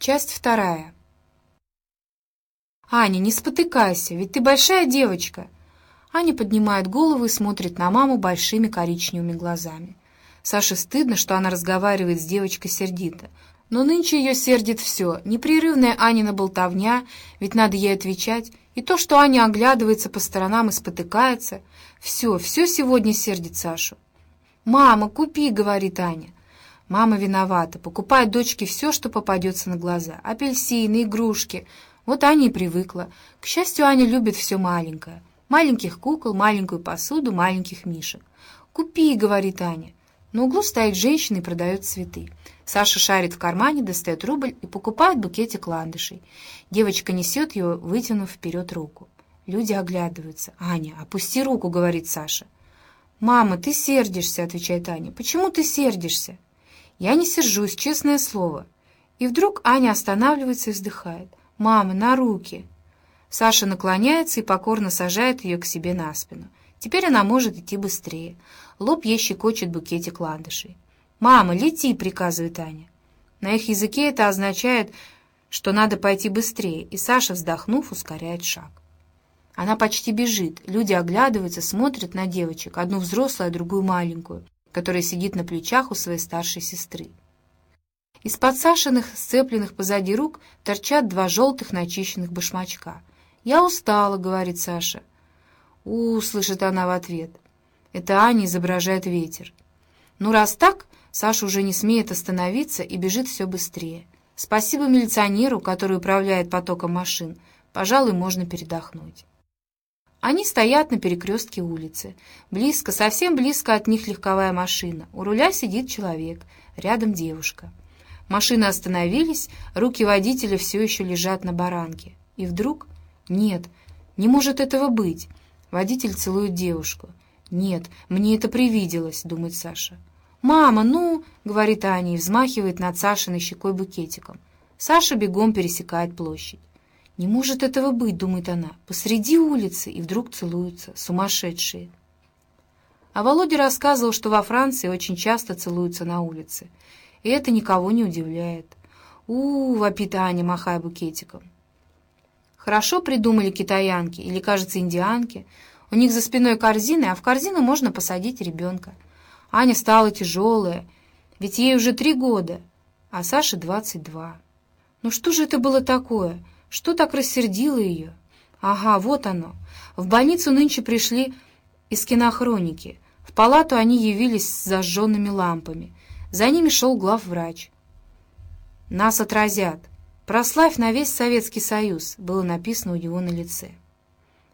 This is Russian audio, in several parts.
Часть вторая. «Аня, не спотыкайся, ведь ты большая девочка!» Аня поднимает голову и смотрит на маму большими коричневыми глазами. Саше стыдно, что она разговаривает с девочкой сердито. Но нынче ее сердит все. Непрерывная Анина болтовня, ведь надо ей отвечать. И то, что Аня оглядывается по сторонам и спотыкается. Все, все сегодня сердит Сашу. «Мама, купи!» — говорит Аня. Мама виновата, покупает дочке все, что попадется на глаза. Апельсины, игрушки. Вот Аня и привыкла. К счастью, Аня любит все маленькое. Маленьких кукол, маленькую посуду, маленьких мишек. «Купи», — говорит Аня. На углу стоит женщина и продает цветы. Саша шарит в кармане, достает рубль и покупает букетик ландышей. Девочка несет его, вытянув вперед руку. Люди оглядываются. «Аня, опусти руку», — говорит Саша. «Мама, ты сердишься», — отвечает Аня. «Почему ты сердишься?» Я не сержусь, честное слово. И вдруг Аня останавливается и вздыхает. «Мама, на руки!» Саша наклоняется и покорно сажает ее к себе на спину. Теперь она может идти быстрее. Лоб ей щекочет букетик ландышей. «Мама, лети!» — приказывает Аня. На их языке это означает, что надо пойти быстрее, и Саша, вздохнув, ускоряет шаг. Она почти бежит. Люди оглядываются, смотрят на девочек, одну взрослую, а другую маленькую которая сидит на плечах у своей старшей сестры. Из-под Сашиных, сцепленных позади рук, торчат два желтых начищенных башмачка. «Я устала», — говорит Саша. «У», — слышит она в ответ. Это Аня изображает ветер. Ну, раз так, Саша уже не смеет остановиться и бежит все быстрее. Спасибо милиционеру, который управляет потоком машин. Пожалуй, можно передохнуть. Они стоят на перекрестке улицы. Близко, совсем близко от них легковая машина. У руля сидит человек, рядом девушка. Машины остановились, руки водителя все еще лежат на баранке. И вдруг... Нет, не может этого быть. Водитель целует девушку. «Нет, мне это привиделось», — думает Саша. «Мама, ну!» — говорит Аня и взмахивает над Сашиной щекой букетиком. Саша бегом пересекает площадь. «Не может этого быть», — думает она, — «посреди улицы, и вдруг целуются, сумасшедшие». А Володя рассказывал, что во Франции очень часто целуются на улице. И это никого не удивляет. у, -у, -у вопит Аня, махая букетиком. Хорошо придумали китаянки, или, кажется, индианки. У них за спиной корзины, а в корзину можно посадить ребенка. Аня стала тяжелая, ведь ей уже три года, а Саше двадцать два. Ну что же это было такое? Что так рассердило ее? Ага, вот оно. В больницу нынче пришли из кинохроники. В палату они явились с зажженными лампами. За ними шел главврач. «Нас отразят. Прославь на весь Советский Союз», было написано у него на лице.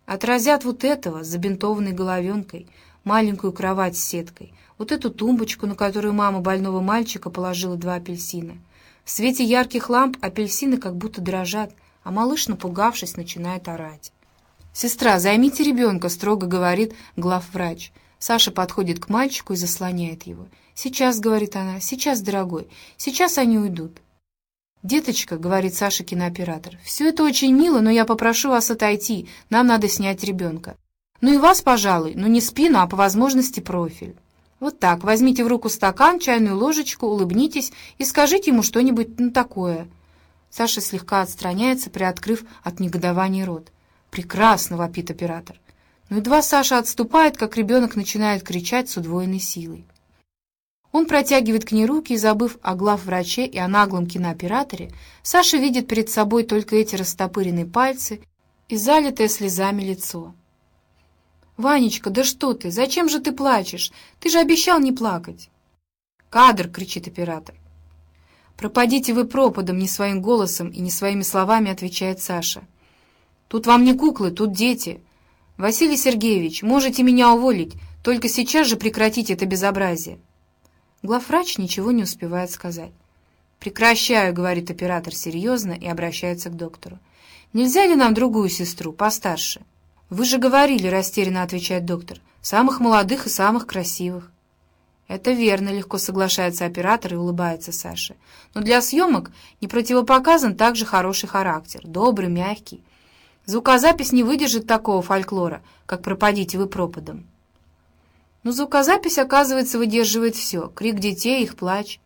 Отразят вот этого с забинтованной головенкой, маленькую кровать с сеткой, вот эту тумбочку, на которую мама больного мальчика положила два апельсина. В свете ярких ламп апельсины как будто дрожат — а малыш, напугавшись, начинает орать. «Сестра, займите ребенка», — строго говорит главврач. Саша подходит к мальчику и заслоняет его. «Сейчас», — говорит она, — «сейчас, дорогой, сейчас они уйдут». «Деточка», — говорит Саша кинооператор, — «все это очень мило, но я попрошу вас отойти, нам надо снять ребенка. Ну и вас, пожалуй, но не спину, а по возможности профиль». Вот так, возьмите в руку стакан, чайную ложечку, улыбнитесь и скажите ему что-нибудь ну, такое. Саша слегка отстраняется, приоткрыв от негодования рот. «Прекрасно!» — вопит оператор. Но едва Саша отступает, как ребенок начинает кричать с удвоенной силой. Он протягивает к ней руки, забыв о главвраче и о наглом кинооператоре, Саша видит перед собой только эти растопыренные пальцы и залитое слезами лицо. «Ванечка, да что ты? Зачем же ты плачешь? Ты же обещал не плакать!» «Кадр!» — кричит оператор. «Пропадите вы пропадом, не своим голосом и не своими словами», — отвечает Саша. «Тут вам не куклы, тут дети. Василий Сергеевич, можете меня уволить, только сейчас же прекратите это безобразие». Главврач ничего не успевает сказать. «Прекращаю», — говорит оператор серьезно и обращается к доктору. «Нельзя ли нам другую сестру, постарше?» «Вы же говорили», — растерянно отвечает доктор, — «самых молодых и самых красивых». «Это верно», — легко соглашается оператор и улыбается Саше. «Но для съемок не противопоказан также хороший характер, добрый, мягкий. Звукозапись не выдержит такого фольклора, как «пропадите вы пропадом». Но звукозапись, оказывается, выдерживает все — крик детей, их плач.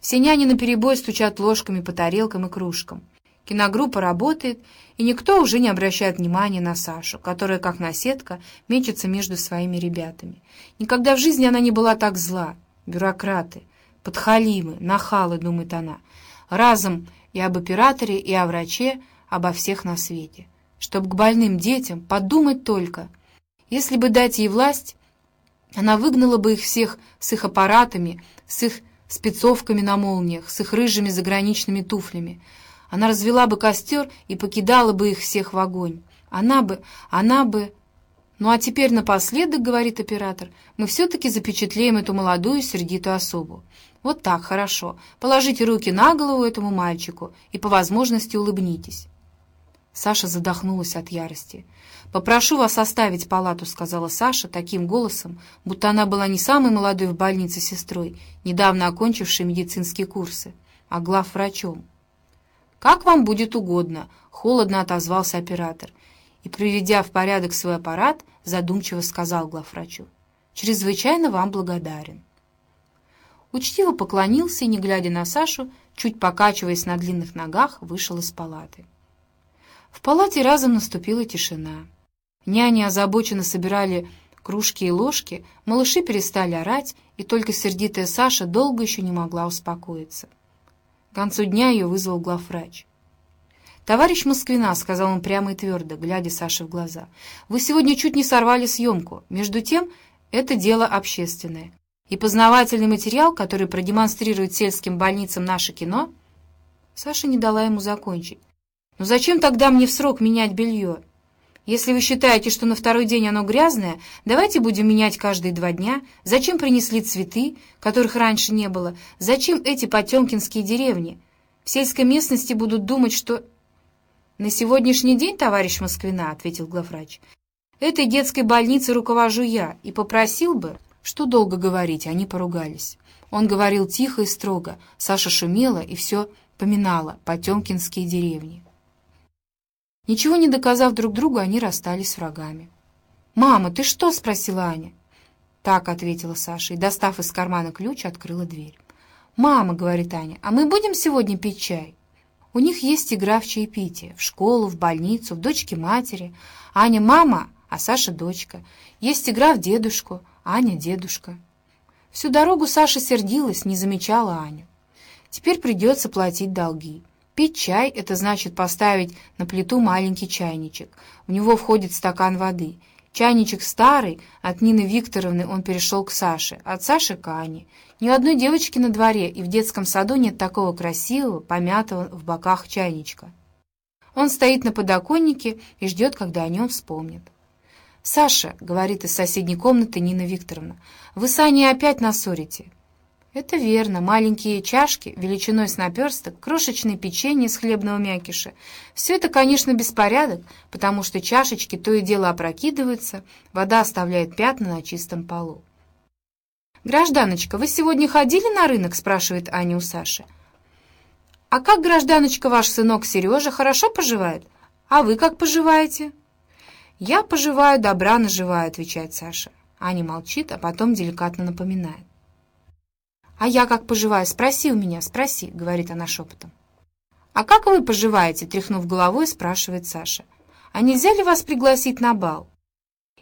Все няни наперебой стучат ложками по тарелкам и кружкам. Киногруппа работает, и никто уже не обращает внимания на Сашу, которая, как наседка, мечется между своими ребятами. Никогда в жизни она не была так зла. Бюрократы, подхалимы, нахалы, думает она. Разом и об операторе, и о враче, обо всех на свете. Чтоб к больным детям подумать только. Если бы дать ей власть, она выгнала бы их всех с их аппаратами, с их спецовками на молниях, с их рыжими заграничными туфлями. Она развела бы костер и покидала бы их всех в огонь. Она бы, она бы... «Ну а теперь напоследок, — говорит оператор, — мы все-таки запечатлеем эту молодую сердитую особу. Вот так, хорошо. Положите руки на голову этому мальчику и по возможности улыбнитесь». Саша задохнулась от ярости. «Попрошу вас оставить палату», — сказала Саша таким голосом, будто она была не самой молодой в больнице сестрой, недавно окончившей медицинские курсы, а главврачом. «Как вам будет угодно», — холодно отозвался оператор и, приведя в порядок свой аппарат, задумчиво сказал главврачу. «Чрезвычайно вам благодарен». Учтиво поклонился и, не глядя на Сашу, чуть покачиваясь на длинных ногах, вышел из палаты. В палате разом наступила тишина. Няни озабоченно собирали кружки и ложки, малыши перестали орать, и только сердитая Саша долго еще не могла успокоиться. К концу дня ее вызвал главврач. «Товарищ Москвина», — сказал он прямо и твердо, глядя Саше в глаза, — «вы сегодня чуть не сорвали съемку. Между тем, это дело общественное. И познавательный материал, который продемонстрирует сельским больницам наше кино...» Саша не дала ему закончить. «Ну зачем тогда мне в срок менять белье?» Если вы считаете, что на второй день оно грязное, давайте будем менять каждые два дня. Зачем принесли цветы, которых раньше не было? Зачем эти потемкинские деревни? В сельской местности будут думать, что... «На сегодняшний день, товарищ Москвина», — ответил главврач, «этой детской больницей руковожу я и попросил бы...» Что долго говорить, они поругались. Он говорил тихо и строго, Саша шумела и все поминала потемкинские деревни. Ничего не доказав друг другу, они расстались с врагами. «Мама, ты что?» — спросила Аня. «Так», — ответила Саша, и, достав из кармана ключ, открыла дверь. «Мама», — говорит Аня, — «а мы будем сегодня пить чай?» У них есть игра в чаепитие. В школу, в больницу, в дочке матери. Аня — мама, а Саша — дочка. Есть игра в дедушку, Аня — дедушка. Всю дорогу Саша сердилась, не замечала Аню. Теперь придется платить долги. Пить чай — это значит поставить на плиту маленький чайничек. В него входит стакан воды. Чайничек старый, от Нины Викторовны он перешел к Саше, от Саши к Ане. Ни одной девочки на дворе и в детском саду нет такого красивого, помятого в боках чайничка. Он стоит на подоконнике и ждет, когда о нем вспомнят. «Саша», — говорит из соседней комнаты Нина Викторовна, — «вы с Аней опять нассорите». Это верно. Маленькие чашки, величиной с наперсток, крошечные печенье с хлебного мякиша. Все это, конечно, беспорядок, потому что чашечки то и дело опрокидываются, вода оставляет пятна на чистом полу. «Гражданочка, вы сегодня ходили на рынок?» — спрашивает Аня у Саши. «А как, гражданочка, ваш сынок Сережа хорошо поживает? А вы как поживаете?» «Я поживаю, добра наживаю», — отвечает Саша. Аня молчит, а потом деликатно напоминает. «А я как поживаю? Спроси у меня, спроси», — говорит она шепотом. «А как вы поживаете?» — тряхнув головой, спрашивает Саша. «А нельзя ли вас пригласить на бал?»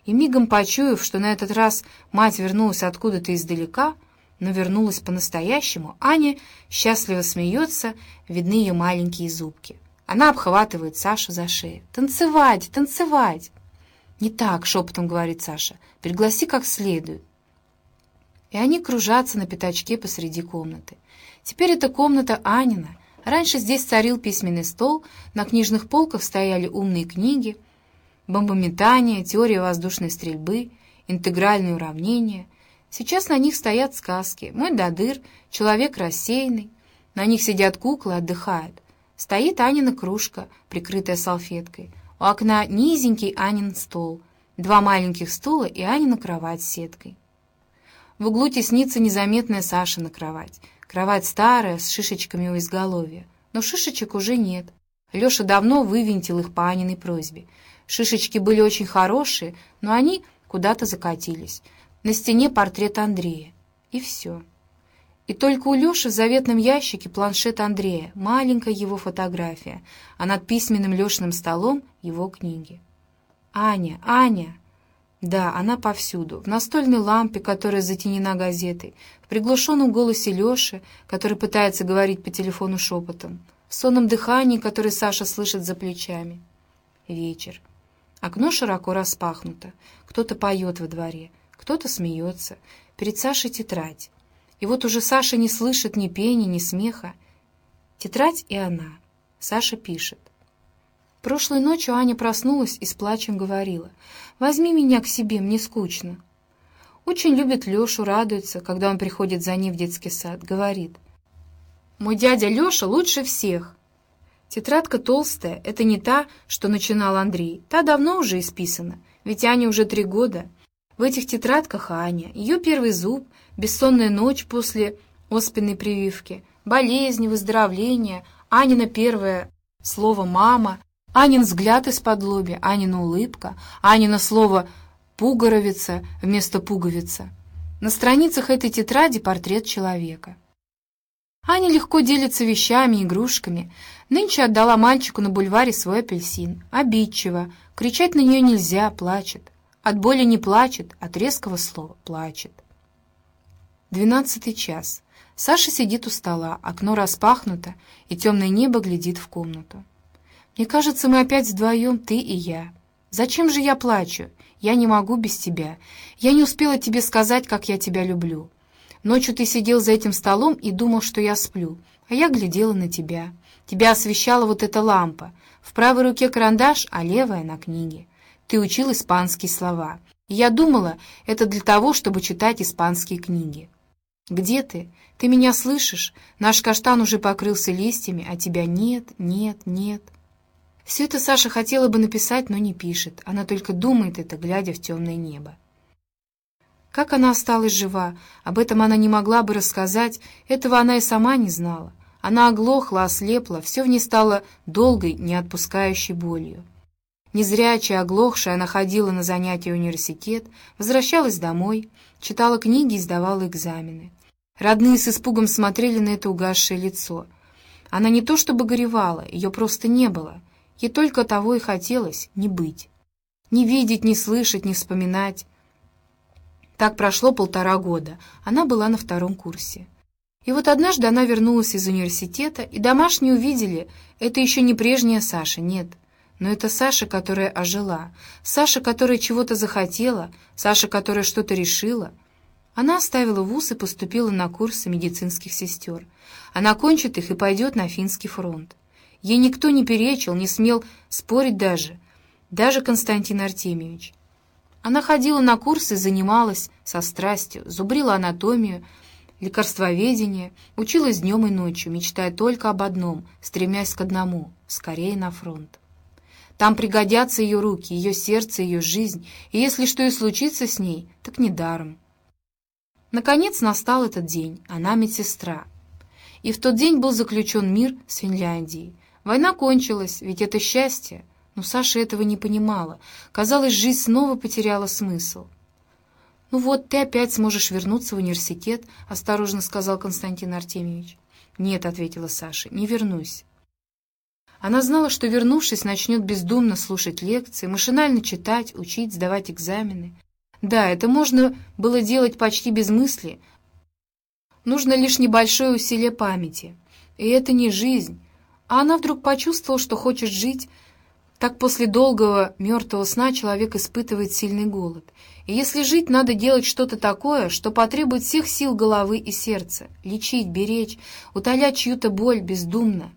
И мигом почуяв, что на этот раз мать вернулась откуда-то издалека, но вернулась по-настоящему, Аня счастливо смеется, видны ее маленькие зубки. Она обхватывает Сашу за шею. «Танцевать, танцевать!» «Не так», — шепотом говорит Саша. «Пригласи как следует» и они кружатся на пятачке посреди комнаты. Теперь эта комната Анина. Раньше здесь царил письменный стол, на книжных полках стояли умные книги, бомбометание, теория воздушной стрельбы, интегральные уравнения. Сейчас на них стоят сказки. Мой дадыр, человек рассеянный. На них сидят куклы, отдыхают. Стоит Анина кружка, прикрытая салфеткой. У окна низенький Анин стол, два маленьких стула и Анина кровать с сеткой. В углу теснится незаметная Саша на кровать. Кровать старая, с шишечками у изголовья. Но шишечек уже нет. Леша давно вывинтил их по Аниной просьбе. Шишечки были очень хорошие, но они куда-то закатились. На стене портрет Андрея. И все. И только у Леши в заветном ящике планшет Андрея, маленькая его фотография, а над письменным Лешиным столом его книги. «Аня, Аня!» Да, она повсюду, в настольной лампе, которая затенена газетой, в приглушенном голосе Леши, который пытается говорить по телефону шепотом, в сонном дыхании, которое Саша слышит за плечами. Вечер. Окно широко распахнуто. Кто-то поет во дворе, кто-то смеется. Перед Сашей тетрадь. И вот уже Саша не слышит ни пения, ни смеха. Тетрадь и она. Саша пишет. Прошлой ночью Аня проснулась и с плачем говорила. «Возьми меня к себе, мне скучно». Очень любит Лешу, радуется, когда он приходит за ней в детский сад. Говорит. «Мой дядя Леша лучше всех». Тетрадка толстая, это не та, что начинал Андрей. Та давно уже исписана, ведь Ане уже три года. В этих тетрадках Аня, ее первый зуб, бессонная ночь после оспенной прививки, болезни, выздоровление, Анина первое слово «мама», Анин взгляд из-под лоби, Анина улыбка, Анина слово «пуговица» вместо «пуговица». На страницах этой тетради портрет человека. Аня легко делится вещами, игрушками. Нынче отдала мальчику на бульваре свой апельсин. Обидчиво. Кричать на нее нельзя, плачет. От боли не плачет, от резкого слова плачет. Двенадцатый час. Саша сидит у стола, окно распахнуто, и темное небо глядит в комнату. «Мне кажется, мы опять вдвоем, ты и я. Зачем же я плачу? Я не могу без тебя. Я не успела тебе сказать, как я тебя люблю. Ночью ты сидел за этим столом и думал, что я сплю, а я глядела на тебя. Тебя освещала вот эта лампа. В правой руке карандаш, а левая — на книге. Ты учил испанские слова. И я думала, это для того, чтобы читать испанские книги. Где ты? Ты меня слышишь? Наш каштан уже покрылся листьями, а тебя нет, нет, нет. Все это Саша хотела бы написать, но не пишет. Она только думает это, глядя в темное небо. Как она осталась жива, об этом она не могла бы рассказать, этого она и сама не знала. Она оглохла, ослепла, все в ней стало долгой, не отпускающей болью. Незрячая, оглохшая, она ходила на занятия в университет, возвращалась домой, читала книги и сдавала экзамены. Родные с испугом смотрели на это угасшее лицо. Она не то чтобы горевала, ее просто не было. Ей только того и хотелось — не быть. Не видеть, не слышать, не вспоминать. Так прошло полтора года. Она была на втором курсе. И вот однажды она вернулась из университета, и домашние увидели, это еще не прежняя Саша, нет. Но это Саша, которая ожила, Саша, которая чего-то захотела, Саша, которая что-то решила. Она оставила вуз и поступила на курсы медицинских сестер. Она кончит их и пойдет на финский фронт. Ей никто не перечил, не смел спорить даже, даже Константин Артемьевич. Она ходила на курсы, занималась со страстью, зубрила анатомию, лекарствоведение, училась днем и ночью, мечтая только об одном, стремясь к одному — скорее на фронт. Там пригодятся ее руки, ее сердце, ее жизнь, и если что и случится с ней, так недаром. Наконец настал этот день, она медсестра. И в тот день был заключен мир с Финляндией. Война кончилась, ведь это счастье. Но Саша этого не понимала. Казалось, жизнь снова потеряла смысл. «Ну вот, ты опять сможешь вернуться в университет», — осторожно сказал Константин Артемьевич. «Нет», — ответила Саша, — «не вернусь». Она знала, что, вернувшись, начнет бездумно слушать лекции, машинально читать, учить, сдавать экзамены. Да, это можно было делать почти без мысли. Нужно лишь небольшое усилие памяти. И это не жизнь. А она вдруг почувствовала, что хочет жить, так после долгого мертвого сна человек испытывает сильный голод. И если жить, надо делать что-то такое, что потребует всех сил головы и сердца. Лечить, беречь, утолять чью-то боль бездумно.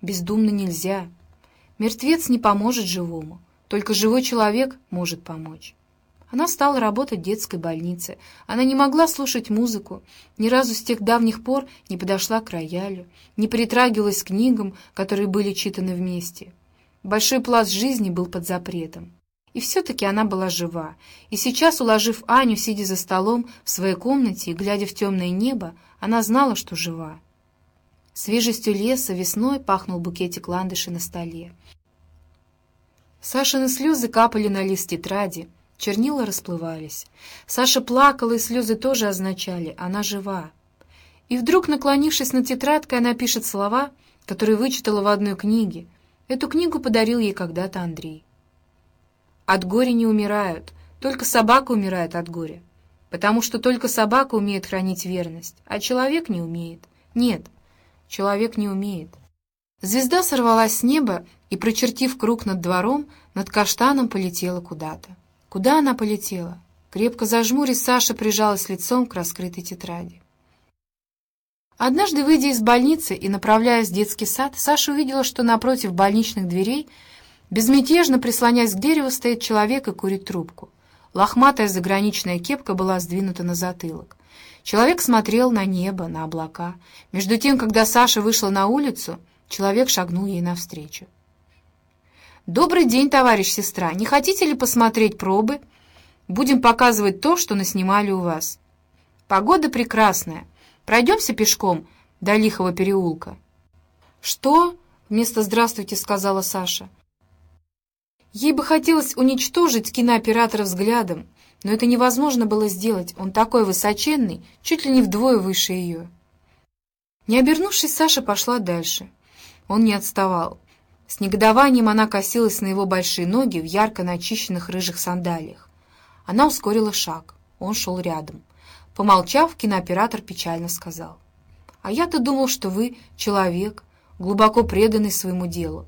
Бездумно нельзя. Мертвец не поможет живому. Только живой человек может помочь. Она стала работать в детской больнице. Она не могла слушать музыку, ни разу с тех давних пор не подошла к роялю, не притрагивалась к книгам, которые были читаны вместе. Большой пласт жизни был под запретом. И все-таки она была жива. И сейчас, уложив Аню, сидя за столом в своей комнате и глядя в темное небо, она знала, что жива. Свежестью леса весной пахнул букетик ландыши на столе. Сашины слезы капали на лист тетради, чернила расплывались. Саша плакала, и слезы тоже означали «она жива». И вдруг, наклонившись над тетрадкой, она пишет слова, которые вычитала в одной книге. Эту книгу подарил ей когда-то Андрей. «От горя не умирают, только собака умирает от горя, потому что только собака умеет хранить верность, а человек не умеет. Нет, человек не умеет». Звезда сорвалась с неба и, прочертив круг над двором, над каштаном полетела куда-то. Куда она полетела? Крепко зажмурясь, Саша прижалась лицом к раскрытой тетради. Однажды, выйдя из больницы и направляясь в детский сад, Саша увидела, что напротив больничных дверей, безмятежно прислонясь к дереву, стоит человек и курит трубку. Лохматая заграничная кепка была сдвинута на затылок. Человек смотрел на небо, на облака. Между тем, когда Саша вышла на улицу, человек шагнул ей навстречу. «Добрый день, товарищ сестра. Не хотите ли посмотреть пробы? Будем показывать то, что наснимали у вас. Погода прекрасная». Пройдемся пешком до Лихого переулка». «Что?» — вместо «здравствуйте» сказала Саша. Ей бы хотелось уничтожить кинооператора взглядом, но это невозможно было сделать, он такой высоченный, чуть ли не вдвое выше ее. Не обернувшись, Саша пошла дальше. Он не отставал. С негодованием она косилась на его большие ноги в ярко начищенных рыжих сандалиях. Она ускорила шаг. Он шел рядом. Помолчав, кинооператор печально сказал. «А я-то думал, что вы человек, глубоко преданный своему делу.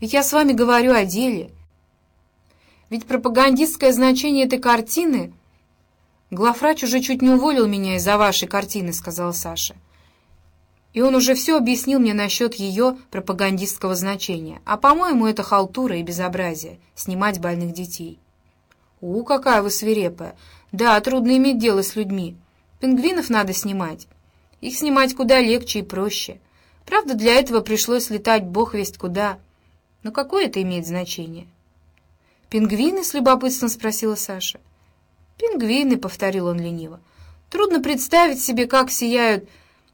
Ведь я с вами говорю о деле. Ведь пропагандистское значение этой картины... Главврач уже чуть не уволил меня из-за вашей картины», — сказала Саша. И он уже все объяснил мне насчет ее пропагандистского значения. А, по-моему, это халтура и безобразие — снимать больных детей. «У, какая вы свирепая! Да, трудно иметь дело с людьми. Пингвинов надо снимать. Их снимать куда легче и проще. Правда, для этого пришлось летать бог весть куда. Но какое это имеет значение? «Пингвины?» — с любопытством спросила Саша. «Пингвины», — повторил он лениво. «Трудно представить себе, как сияют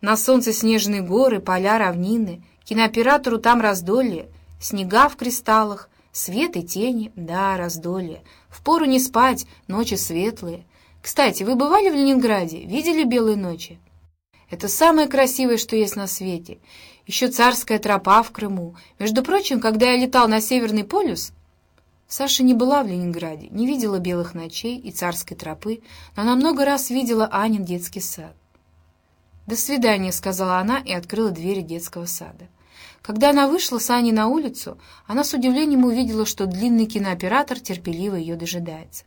на солнце снежные горы, поля, равнины. Кинооператору там раздолье, снега в кристаллах, свет и тени, да, раздолье. Впору не спать, ночи светлые. Кстати, вы бывали в Ленинграде? Видели белые ночи? Это самое красивое, что есть на свете. Еще царская тропа в Крыму. Между прочим, когда я летал на Северный полюс... Саша не была в Ленинграде, не видела белых ночей и царской тропы, но она много раз видела Анин детский сад. «До свидания», — сказала она и открыла двери детского сада. Когда она вышла с Аней на улицу, она с удивлением увидела, что длинный кинооператор терпеливо ее дожидается.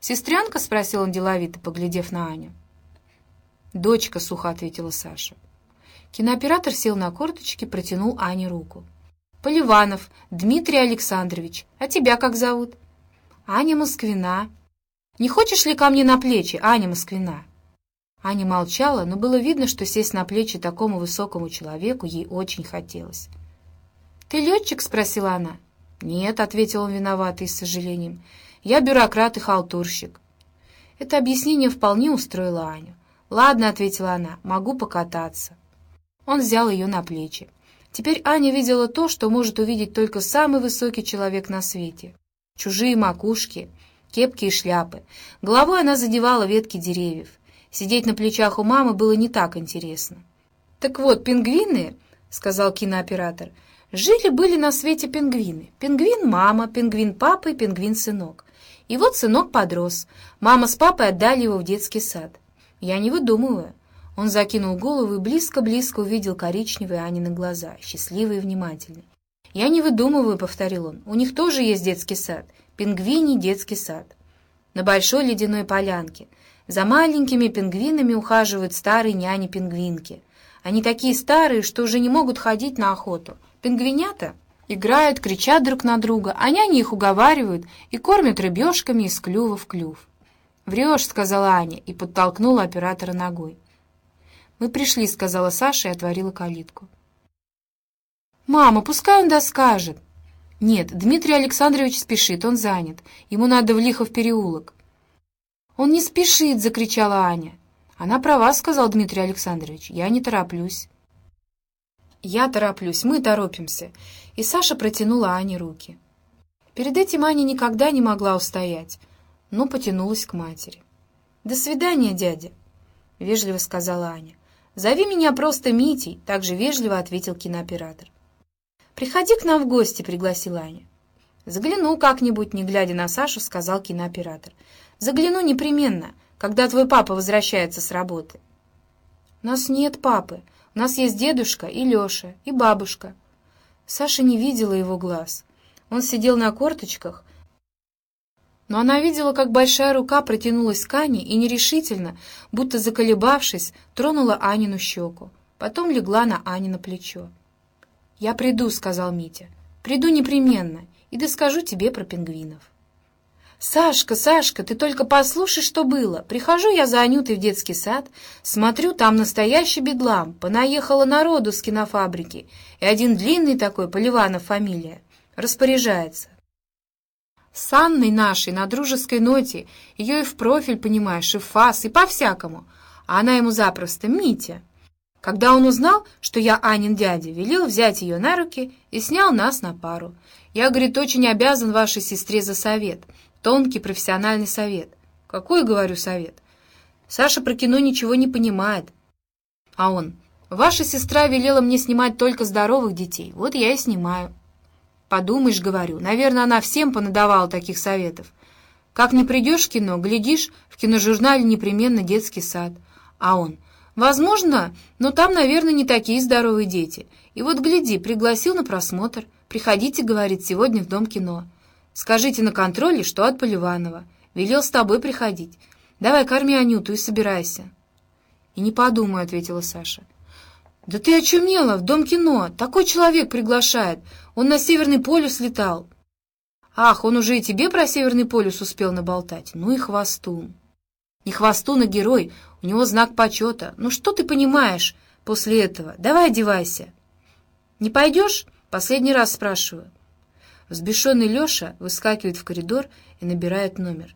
«Сестрянка?» — спросил он деловито, поглядев на Аню. «Дочка», — сухо ответила Саша. Кинооператор сел на корточки, протянул Ане руку. «Поливанов, Дмитрий Александрович. А тебя как зовут?» «Аня Москвина». «Не хочешь ли ко мне на плечи, Аня Москвина?» Аня молчала, но было видно, что сесть на плечи такому высокому человеку ей очень хотелось. «Ты летчик?» — спросила она. «Нет», — ответил он виноватый с сожалением. Я бюрократ и халтурщик». Это объяснение вполне устроило Аню. «Ладно», — ответила она, — «могу покататься». Он взял ее на плечи. Теперь Аня видела то, что может увидеть только самый высокий человек на свете. Чужие макушки, кепки и шляпы. Головой она задевала ветки деревьев. Сидеть на плечах у мамы было не так интересно. «Так вот, пингвины», — сказал кинооператор, — «жили-были на свете пингвины. Пингвин-мама, пингвин-папа и пингвин-сынок. И вот сынок подрос. Мама с папой отдали его в детский сад. Я не выдумываю. Он закинул голову и близко-близко увидел коричневые Анины глаза, счастливые и внимательные. «Я не выдумываю», — повторил он. «У них тоже есть детский сад. Пингвиний детский сад. На большой ледяной полянке. За маленькими пингвинами ухаживают старые няни-пингвинки. Они такие старые, что уже не могут ходить на охоту. Пингвинята Играют, кричат друг на друга, а няни их уговаривают и кормят рыбешками из клюва в клюв. «Врешь», — сказала Аня и подтолкнула оператора ногой. «Мы пришли», — сказала Саша и отворила калитку. «Мама, пускай он доскажет». «Нет, Дмитрий Александрович спешит, он занят. Ему надо в Лихов переулок». «Он не спешит!» — закричала Аня. «Она права», — сказал Дмитрий Александрович. «Я не тороплюсь». «Я тороплюсь, мы торопимся и Саша протянула Ане руки. Перед этим Аня никогда не могла устоять, но потянулась к матери. «До свидания, дядя», — вежливо сказала Аня. «Зови меня просто Митей», — также вежливо ответил кинооператор. «Приходи к нам в гости», — пригласила Аня. «Загляну как-нибудь», — не глядя на Сашу, сказал кинооператор. «Загляну непременно, когда твой папа возвращается с работы». «У нас нет папы. У нас есть дедушка и Леша, и бабушка». Саша не видела его глаз. Он сидел на корточках, но она видела, как большая рука протянулась к Ане и нерешительно, будто заколебавшись, тронула Анину щеку. Потом легла на Анино плечо. «Я приду», — сказал Митя. «Приду непременно и доскажу тебе про пингвинов». «Сашка, Сашка, ты только послушай, что было. Прихожу я за Анютой в детский сад, смотрю, там настоящий бедлам. Понаехало народу с кинофабрики, и один длинный такой, Поливанов фамилия, распоряжается. С Анной нашей на дружеской ноте, ее и в профиль, понимаешь, и в фас, и по-всякому. А она ему запросто «Митя». Когда он узнал, что я Анин дядя, велел взять ее на руки и снял нас на пару. Я, говорит, очень обязан вашей сестре за совет. Тонкий профессиональный совет. Какой, говорю, совет? Саша про кино ничего не понимает. А он, ваша сестра велела мне снимать только здоровых детей. Вот я и снимаю. Подумаешь, говорю, наверное, она всем понадавала таких советов. Как не придешь в кино, глядишь, в киножурнале непременно детский сад. А он, возможно, но там, наверное, не такие здоровые дети. И вот гляди, пригласил на просмотр. Приходите, говорит, сегодня в Дом кино. Скажите на контроле, что от Поливанова. Велел с тобой приходить. Давай корми Анюту и собирайся. И не подумаю, ответила Саша. «Да ты очумела! В Дом кино! Такой человек приглашает! Он на Северный полюс летал!» «Ах, он уже и тебе про Северный полюс успел наболтать! Ну и хвостун!» «Не хвостун, а герой! У него знак почета! Ну что ты понимаешь после этого? Давай одевайся!» «Не пойдешь?» — последний раз спрашиваю. Взбешенный Леша выскакивает в коридор и набирает номер.